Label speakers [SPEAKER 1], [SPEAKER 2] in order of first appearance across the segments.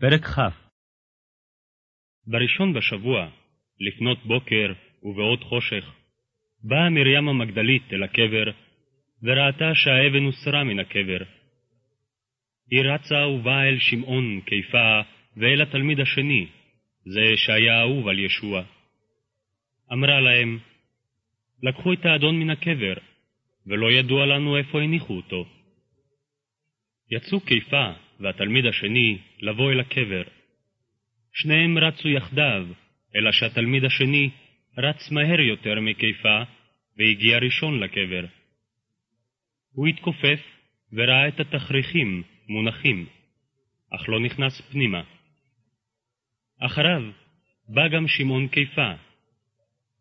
[SPEAKER 1] פרק כ'
[SPEAKER 2] בראשון בשבוע, לפנות בוקר ובעוד חושך, באה מרים המגדלית אל הקבר, וראתה שהאבן הוסרה מן הקבר. היא רצה ובאה אל שמעון קיפה ואל התלמיד השני, זה שהיה אהוב על ישוע. אמרה להם, לקחו את האדון מן הקבר, ולא ידוע לנו איפה הניחו אותו. יצאו קיפה והתלמיד השני לבוא אל הקבר. שניהם רצו יחדיו, אלא שהתלמיד השני רץ מהר יותר מקיפה, והגיע ראשון לקבר. הוא התכופף וראה את התכריכים מונחים, אך לא נכנס פנימה. אחריו בא גם שמעון קיפה.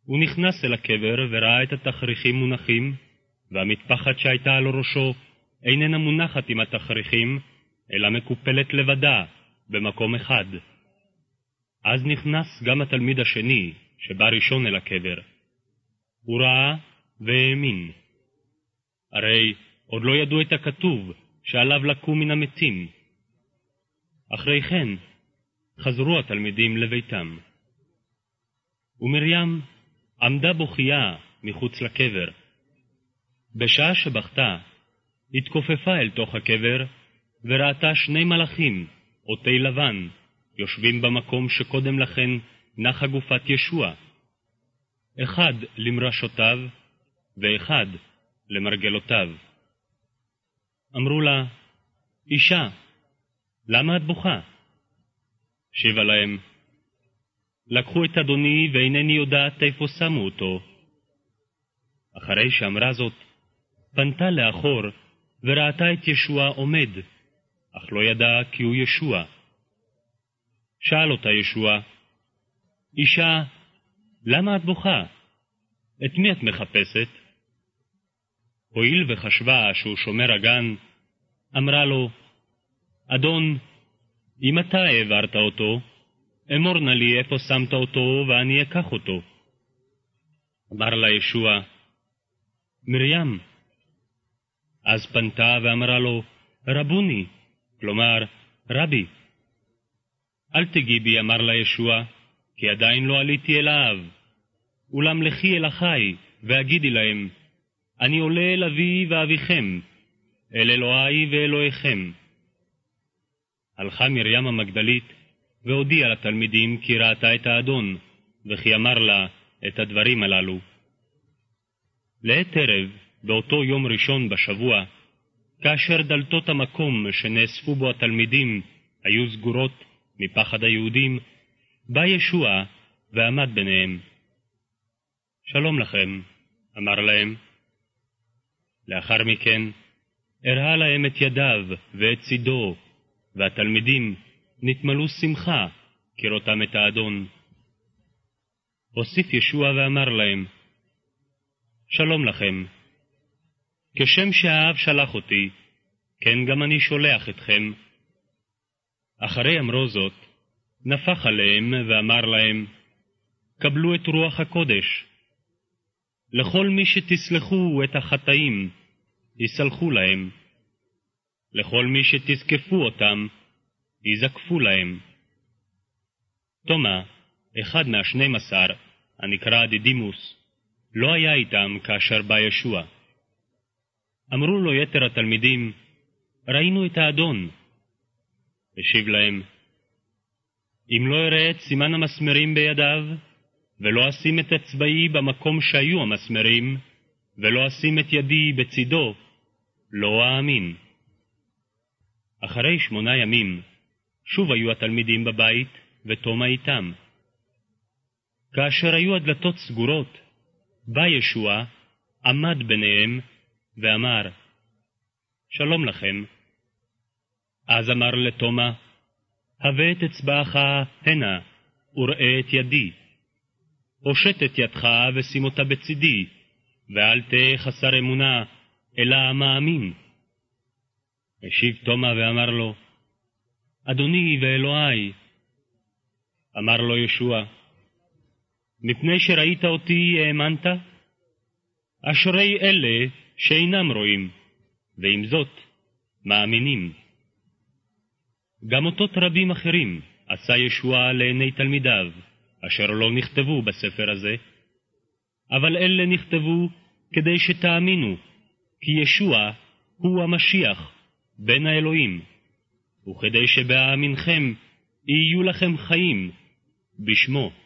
[SPEAKER 2] הוא נכנס אל הקבר וראה את התכריכים מונחים, והמטפחת שהייתה על ראשו איננה מונחת עם התכריכים, אלא מקופלת לבדה, במקום אחד. אז נכנס גם התלמיד השני, שבא ראשון אל הקבר. הוא ראה והאמין. הרי עוד לא ידעו את הכתוב, שעליו לקום מן המתים. אחרי כן, חזרו התלמידים לביתם. ומרים עמדה בוכייה מחוץ לקבר. בשעה שבכתה, התכופפה אל תוך הקבר, וראתה שני מלאכים, עוטי לבן, יושבים במקום שקודם לכן נחה גופת ישוע. אחד למרשותיו, ואחד למרגלותיו. אמרו לה, אישה, למה את בוכה? שיבה להם, לקחו את אדוני ואינני יודעת איפה שמו אותו. אחרי שאמרה זאת, פנתה לאחור וראתה את ישוע עומד, אך לא ידע כי הוא ישוע. שאל אותה ישוע, אישה, למה את בוכה? את מי את מחפשת? הואיל וחשבה שהוא שומר הגן, אמרה לו, אדון, אם אתה העברת אותו, אמור נא לי איפה שמת אותו, ואני אקח אותו. אמר לה ישוע, מרים. אז פנתה ואמרה לו, רבוני, כלומר, רבי. אל תגעי בי, אמר לה ישוע, כי עדיין לא עליתי אל האב. אולם לכי אל אחי, והגידי להם, אני עולה אל אבי ואביכם, אל אלוהי ואלוהיכם. הלכה מרים המגדלית, והודיעה לתלמידים כי ראתה את האדון, וכי אמר לה את הדברים הללו. לעת ערב, באותו יום ראשון בשבוע, כאשר דלתות המקום שנאספו בו התלמידים היו סגורות מפחד היהודים, בא ישוע ועמד ביניהם. שלום לכם, אמר להם. לאחר מכן הראה להם את ידיו ואת צידו, והתלמידים נתמלאו שמחה כראותם את האדון. הוסיף ישוע ואמר להם, שלום לכם. כשם שהאב שלח אותי, כן גם אני שולח אתכם. אחרי אמרו זאת, נפח עליהם ואמר להם, קבלו את רוח הקודש. לכל מי שתסלחו את החטאים, יסלחו להם. לכל מי שתזקפו אותם, יזקפו להם. תומא, אחד מהשנים עשר, הנקרא דידימוס, לא היה איתם כאשר בא ישוע. אמרו לו יתר התלמידים, ראינו את האדון. השיב להם, אם לא אראה את סימן המסמרים בידיו, ולא אשים את אצבעי במקום שהיו המסמרים, ולא אשים את ידי בצדו, לא אאמין. אחרי שמונה ימים, שוב היו התלמידים בבית, ותומא איתם. כאשר היו הדלתות סגורות, בא ישוע, עמד ביניהם, ואמר, שלום לכם. אז אמר לתומא, הבא את אצבעך הנה, וראה את ידי. הושט את ידך ושים אותה בצדי, ואל תהא חסר אמונה, אלא המאמין. השיב תומא ואמר לו, אדוני ואלוהי. אמר לו ישוע, מפני שראית אותי האמנת? אשרי אלה שאינם רואים, ועם זאת מאמינים. גם אותות רבים אחרים עשה ישוע לעיני תלמידיו, אשר לא נכתבו בספר הזה. אבל אלה נכתבו כדי שתאמינו, כי ישוע הוא המשיח, בן האלוהים, וכדי שבהאמינכם יהיו לכם חיים בשמו.